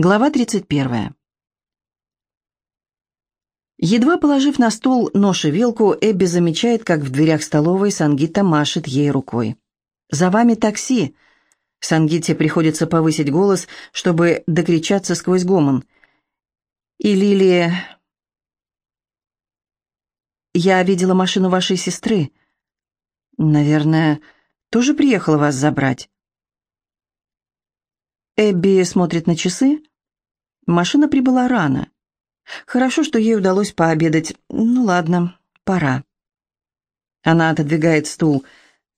Глава 31. Едва положив на стол нож и вилку, Эбби замечает, как в дверях столовой Сангита машет ей рукой. «За вами такси!» Сангите приходится повысить голос, чтобы докричаться сквозь гомон. «И Лили...» «Я видела машину вашей сестры. Наверное, тоже приехала вас забрать?» Эбби смотрит на часы. Машина прибыла рано. Хорошо, что ей удалось пообедать. Ну ладно, пора. Она отодвигает стул.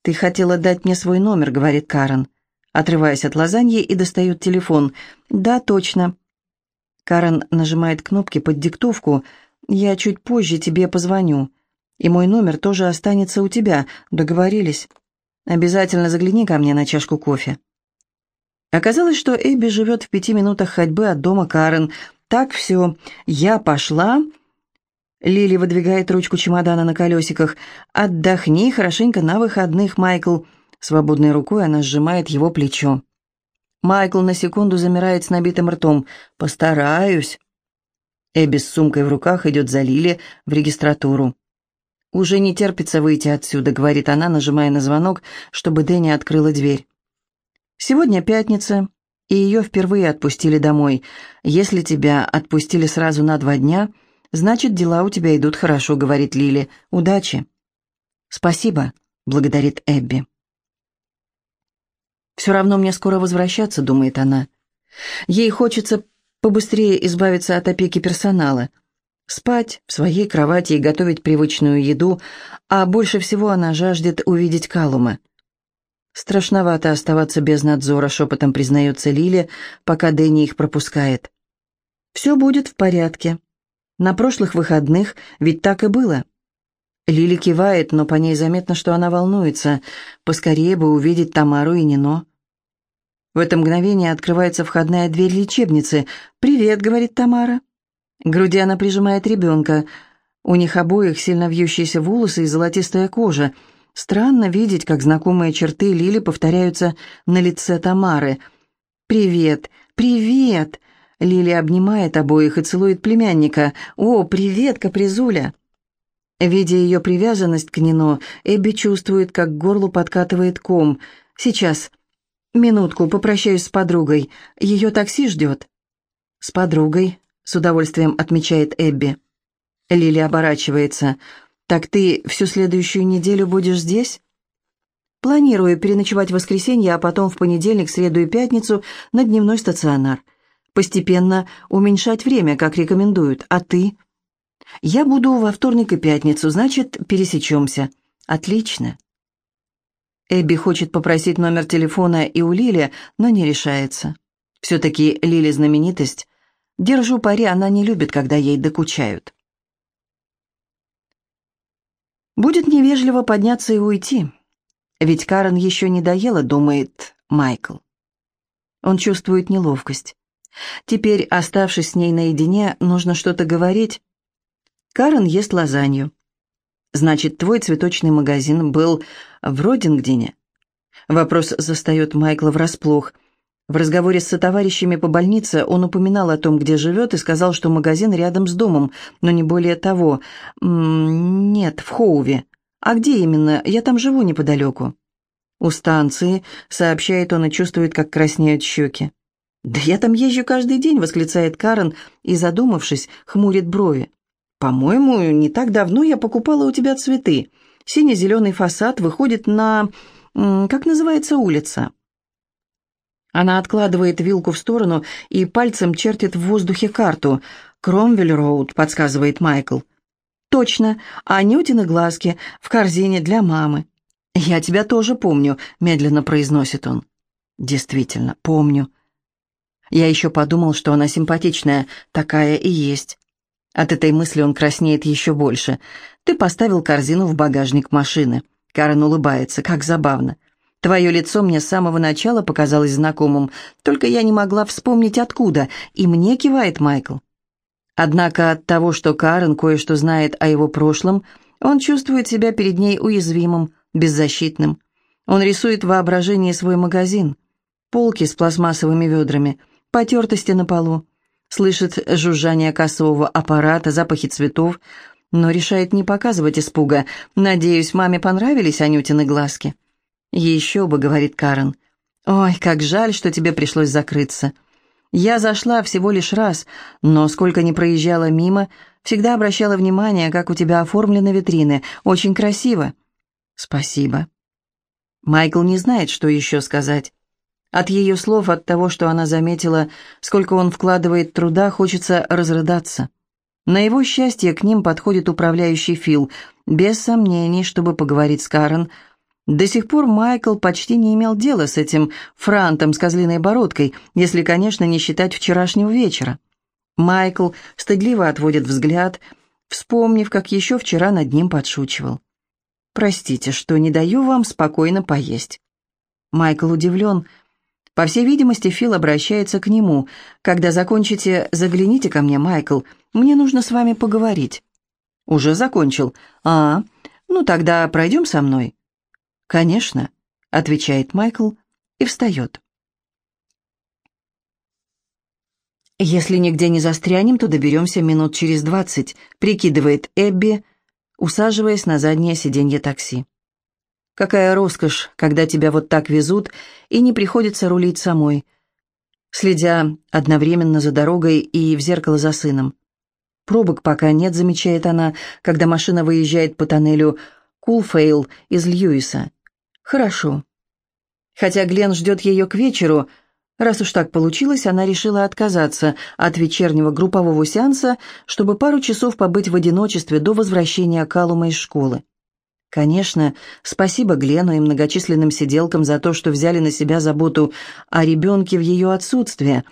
«Ты хотела дать мне свой номер», — говорит Карен, отрываясь от лазаньи и достает телефон. «Да, точно». Карен нажимает кнопки под диктовку. «Я чуть позже тебе позвоню. И мой номер тоже останется у тебя. Договорились? Обязательно загляни ко мне на чашку кофе». Оказалось, что Эбби живет в пяти минутах ходьбы от дома Карен. Так все, я пошла. Лили выдвигает ручку чемодана на колесиках. «Отдохни хорошенько на выходных, Майкл». Свободной рукой она сжимает его плечо. Майкл на секунду замирает с набитым ртом. «Постараюсь». Эбби с сумкой в руках идет за Лили в регистратуру. «Уже не терпится выйти отсюда», — говорит она, нажимая на звонок, чтобы Дэнни открыла дверь. Сегодня пятница, и ее впервые отпустили домой. Если тебя отпустили сразу на два дня, значит, дела у тебя идут хорошо, говорит Лили. Удачи. Спасибо, благодарит Эбби. Все равно мне скоро возвращаться, думает она. Ей хочется побыстрее избавиться от опеки персонала. Спать в своей кровати и готовить привычную еду, а больше всего она жаждет увидеть Калума. Страшновато оставаться без надзора, шепотом признается Лили, пока Дэнни их пропускает. Все будет в порядке. На прошлых выходных ведь так и было. Лили кивает, но по ней заметно, что она волнуется. Поскорее бы увидеть Тамару и Нино. В это мгновение открывается входная дверь лечебницы. «Привет», — говорит Тамара. Груди она прижимает ребенка. У них обоих сильно вьющиеся волосы и золотистая кожа — Странно видеть, как знакомые черты Лили повторяются на лице Тамары. «Привет! Привет!» Лили обнимает обоих и целует племянника. «О, привет, капризуля!» Видя ее привязанность к Нино, Эбби чувствует, как к горлу подкатывает ком. «Сейчас. Минутку, попрощаюсь с подругой. Ее такси ждет». «С подругой», — с удовольствием отмечает Эбби. Лили оборачивается. «Так ты всю следующую неделю будешь здесь?» «Планирую переночевать в воскресенье, а потом в понедельник, среду и пятницу на дневной стационар. Постепенно уменьшать время, как рекомендуют. А ты?» «Я буду во вторник и пятницу, значит, пересечемся». «Отлично». Эбби хочет попросить номер телефона и у Лили, но не решается. Все-таки Лили знаменитость. Держу пари, она не любит, когда ей докучают. Будет невежливо подняться и уйти. Ведь Карен еще не доела, думает Майкл. Он чувствует неловкость. Теперь, оставшись с ней наедине, нужно что-то говорить. Карен ест лазанью. Значит, твой цветочный магазин был в Родингдене? Вопрос застает Майкла врасплох. В разговоре с сотоварищами по больнице он упоминал о том, где живет, и сказал, что магазин рядом с домом, но не более того. «Нет, в Хоуве. А где именно? Я там живу неподалеку». «У станции», — сообщает он и чувствует, как краснеют щеки. «Да я там езжу каждый день», — восклицает Карен и, задумавшись, хмурит брови. «По-моему, не так давно я покупала у тебя цветы. Сине-зеленый фасад выходит на... как называется улица?» Она откладывает вилку в сторону и пальцем чертит в воздухе карту. «Кромвель-роуд», — подсказывает Майкл. «Точно, Анютины глазки в корзине для мамы». «Я тебя тоже помню», — медленно произносит он. «Действительно, помню». Я еще подумал, что она симпатичная, такая и есть. От этой мысли он краснеет еще больше. «Ты поставил корзину в багажник машины». Карен улыбается, как забавно. Твое лицо мне с самого начала показалось знакомым, только я не могла вспомнить откуда, и мне кивает Майкл. Однако от того, что Карен кое-что знает о его прошлом, он чувствует себя перед ней уязвимым, беззащитным. Он рисует в воображении свой магазин. Полки с пластмассовыми ведрами, потертости на полу, слышит жужжание кассового аппарата, запахи цветов, но решает не показывать испуга. «Надеюсь, маме понравились Анютины глазки?» «Еще бы», — говорит Карен. «Ой, как жаль, что тебе пришлось закрыться. Я зашла всего лишь раз, но сколько ни проезжала мимо, всегда обращала внимание, как у тебя оформлены витрины. Очень красиво». «Спасибо». Майкл не знает, что еще сказать. От ее слов, от того, что она заметила, сколько он вкладывает труда, хочется разрыдаться. На его счастье к ним подходит управляющий Фил, без сомнений, чтобы поговорить с Карен. До сих пор Майкл почти не имел дела с этим франтом с козлиной бородкой, если, конечно, не считать вчерашнего вечера. Майкл стыдливо отводит взгляд, вспомнив, как еще вчера над ним подшучивал. «Простите, что не даю вам спокойно поесть». Майкл удивлен. По всей видимости, Фил обращается к нему. «Когда закончите, загляните ко мне, Майкл. Мне нужно с вами поговорить». «Уже закончил. А, ну тогда пройдем со мной». «Конечно», — отвечает Майкл и встает. «Если нигде не застрянем, то доберемся минут через двадцать», — прикидывает Эбби, усаживаясь на заднее сиденье такси. «Какая роскошь, когда тебя вот так везут, и не приходится рулить самой», следя одновременно за дорогой и в зеркало за сыном. Пробок пока нет, замечает она, когда машина выезжает по тоннелю Кулфейл из Льюиса. Хорошо. Хотя Глен ждет ее к вечеру, раз уж так получилось, она решила отказаться от вечернего группового сеанса, чтобы пару часов побыть в одиночестве до возвращения Калума из школы. Конечно, спасибо Глену и многочисленным сиделкам за то, что взяли на себя заботу о ребенке в ее отсутствие,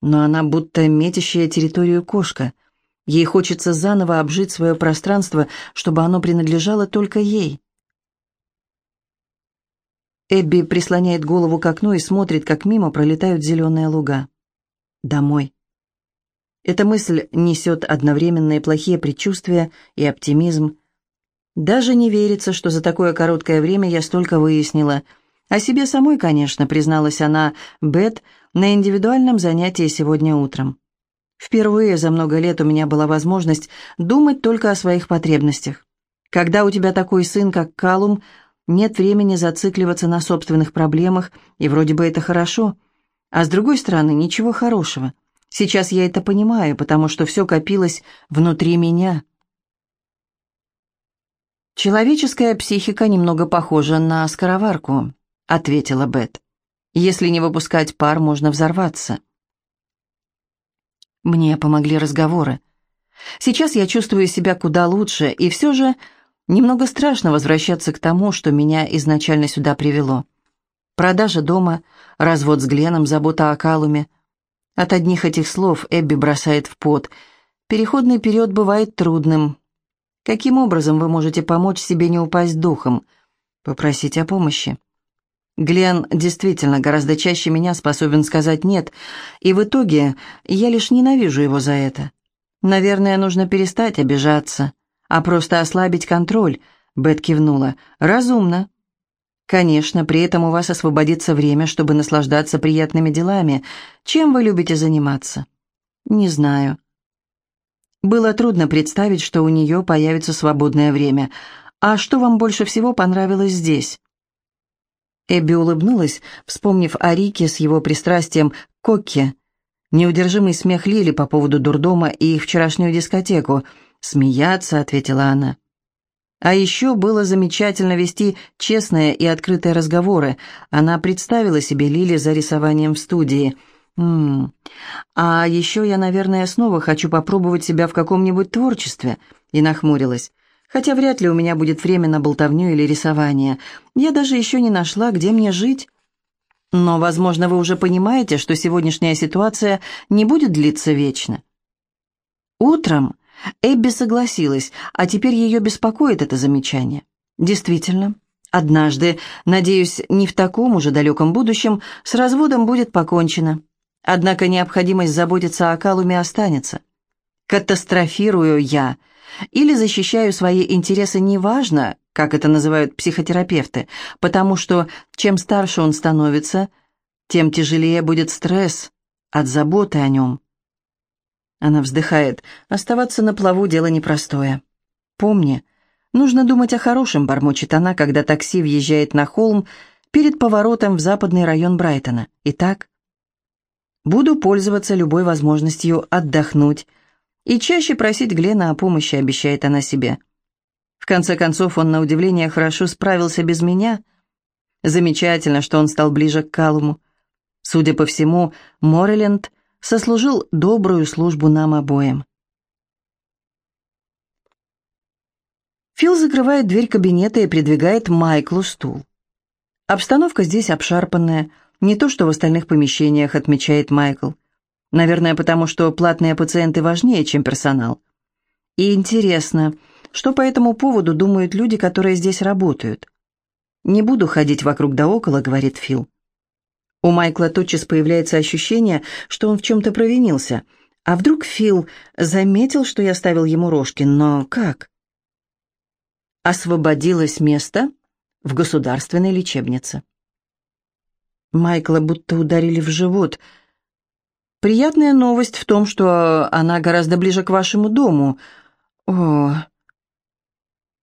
но она будто метящая территорию кошка — Ей хочется заново обжить свое пространство, чтобы оно принадлежало только ей. Эбби прислоняет голову к окну и смотрит, как мимо пролетают зеленые луга. Домой. Эта мысль несет одновременные плохие предчувствия и оптимизм. Даже не верится, что за такое короткое время я столько выяснила. О себе самой, конечно, призналась она, Бет, на индивидуальном занятии сегодня утром. Впервые за много лет у меня была возможность думать только о своих потребностях. Когда у тебя такой сын, как Калум, нет времени зацикливаться на собственных проблемах, и вроде бы это хорошо. А с другой стороны, ничего хорошего. Сейчас я это понимаю, потому что все копилось внутри меня. «Человеческая психика немного похожа на скороварку», — ответила Бет. «Если не выпускать пар, можно взорваться». Мне помогли разговоры. Сейчас я чувствую себя куда лучше, и все же немного страшно возвращаться к тому, что меня изначально сюда привело. Продажа дома, развод с Гленом, забота о Калуме. От одних этих слов Эбби бросает в пот. Переходный период бывает трудным. Каким образом вы можете помочь себе не упасть духом? Попросить о помощи. Глен действительно гораздо чаще меня способен сказать «нет», и в итоге я лишь ненавижу его за это. Наверное, нужно перестать обижаться, а просто ослабить контроль, Бет кивнула. Разумно. Конечно, при этом у вас освободится время, чтобы наслаждаться приятными делами. Чем вы любите заниматься? Не знаю. Было трудно представить, что у нее появится свободное время. А что вам больше всего понравилось здесь? Эбби улыбнулась, вспомнив о Рике с его пристрастием к Кокке. Неудержимый смех Лили по поводу дурдома и их вчерашнюю дискотеку. «Смеяться», — ответила она. А еще было замечательно вести честные и открытые разговоры. Она представила себе Лили за рисованием в студии. «М -м. «А еще я, наверное, снова хочу попробовать себя в каком-нибудь творчестве», — и нахмурилась хотя вряд ли у меня будет время на болтовню или рисование. Я даже еще не нашла, где мне жить. Но, возможно, вы уже понимаете, что сегодняшняя ситуация не будет длиться вечно. Утром Эбби согласилась, а теперь ее беспокоит это замечание. Действительно, однажды, надеюсь, не в таком уже далеком будущем, с разводом будет покончено. Однако необходимость заботиться о Калуме останется. Катастрофирую я – или защищаю свои интересы неважно, как это называют психотерапевты, потому что чем старше он становится, тем тяжелее будет стресс, от заботы о нем. Она вздыхает. Оставаться на плаву — дело непростое. Помни, нужно думать о хорошем, бормочет она, когда такси въезжает на холм перед поворотом в западный район Брайтона. Итак, буду пользоваться любой возможностью отдохнуть и чаще просить Глена о помощи, обещает она себе. В конце концов, он, на удивление, хорошо справился без меня. Замечательно, что он стал ближе к Калуму. Судя по всему, Морриленд сослужил добрую службу нам обоим. Фил закрывает дверь кабинета и придвигает Майклу стул. Обстановка здесь обшарпанная, не то что в остальных помещениях, отмечает Майкл. Наверное, потому что платные пациенты важнее, чем персонал. И интересно, что по этому поводу думают люди, которые здесь работают. «Не буду ходить вокруг да около», — говорит Фил. У Майкла тотчас появляется ощущение, что он в чем-то провинился. А вдруг Фил заметил, что я ставил ему рожки, но как? Освободилось место в государственной лечебнице. Майкла будто ударили в живот. Приятная новость в том, что она гораздо ближе к вашему дому. О,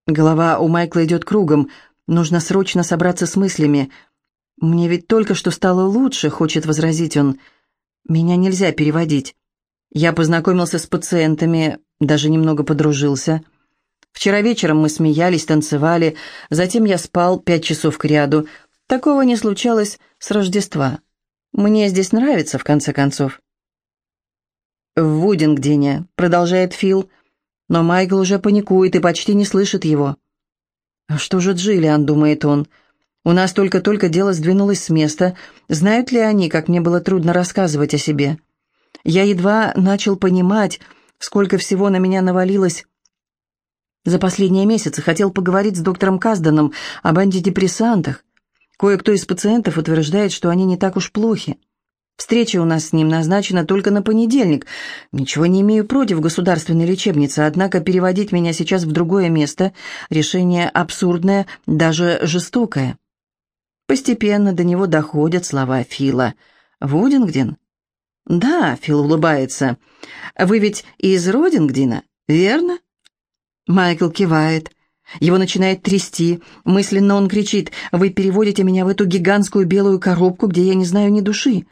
голова у Майкла идет кругом. Нужно срочно собраться с мыслями. «Мне ведь только что стало лучше», — хочет возразить он. «Меня нельзя переводить. Я познакомился с пациентами, даже немного подружился. Вчера вечером мы смеялись, танцевали, затем я спал пять часов к ряду. Такого не случалось с Рождества. Мне здесь нравится, в конце концов». «В Вудингдене», — продолжает Фил, но Майкл уже паникует и почти не слышит его. «А что же Джиллиан?» — думает он. У нас только-только дело сдвинулось с места. Знают ли они, как мне было трудно рассказывать о себе? Я едва начал понимать, сколько всего на меня навалилось. За последние месяцы хотел поговорить с доктором Казданом об антидепрессантах. Кое-кто из пациентов утверждает, что они не так уж плохи. Встреча у нас с ним назначена только на понедельник. Ничего не имею против государственной лечебницы, однако переводить меня сейчас в другое место – решение абсурдное, даже жестокое. Постепенно до него доходят слова Фила. «Вудингден?» «Да», — Фил улыбается. «Вы ведь из Родингдена, верно?» Майкл кивает. Его начинает трясти. Мысленно он кричит. «Вы переводите меня в эту гигантскую белую коробку, где я не знаю ни души».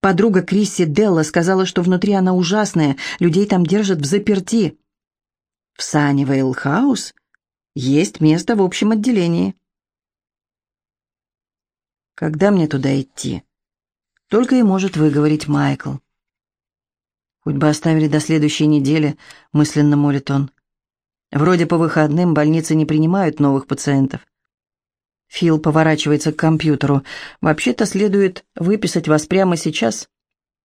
Подруга Крисси Делла сказала, что внутри она ужасная, людей там держат в заперти. В Саннивейл Хаус есть место в общем отделении. Когда мне туда идти? Только и может выговорить Майкл. Хоть бы оставили до следующей недели, мысленно молит он. Вроде по выходным больницы не принимают новых пациентов. Фил поворачивается к компьютеру. Вообще-то следует выписать вас прямо сейчас.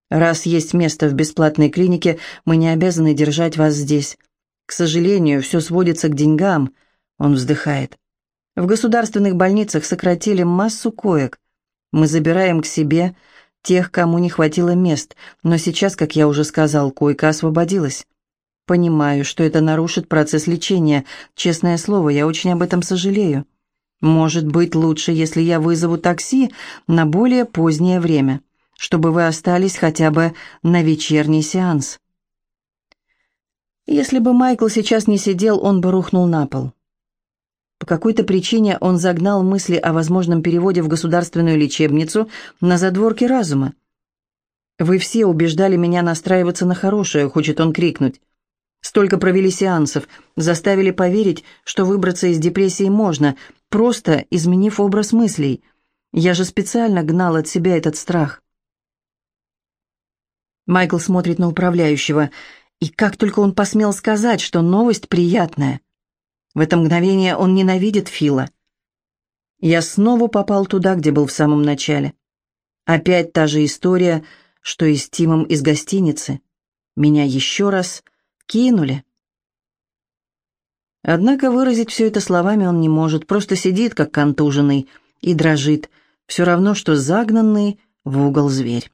Раз есть место в бесплатной клинике, мы не обязаны держать вас здесь. К сожалению, все сводится к деньгам. Он вздыхает. В государственных больницах сократили массу коек. Мы забираем к себе тех, кому не хватило мест, но сейчас, как я уже сказал, койка освободилась. Понимаю, что это нарушит процесс лечения. Честное слово, я очень об этом сожалею. Может быть, лучше, если я вызову такси на более позднее время, чтобы вы остались хотя бы на вечерний сеанс. Если бы Майкл сейчас не сидел, он бы рухнул на пол. По какой-то причине он загнал мысли о возможном переводе в государственную лечебницу на задворки разума. «Вы все убеждали меня настраиваться на хорошее», — хочет он крикнуть. «Столько провели сеансов, заставили поверить, что выбраться из депрессии можно, просто изменив образ мыслей. Я же специально гнал от себя этот страх». Майкл смотрит на управляющего, и как только он посмел сказать, что новость приятная. В это мгновение он ненавидит Фила. Я снова попал туда, где был в самом начале. Опять та же история, что и с Тимом из гостиницы. Меня еще раз кинули. Однако выразить все это словами он не может, просто сидит, как контуженный, и дрожит, все равно, что загнанный в угол зверь.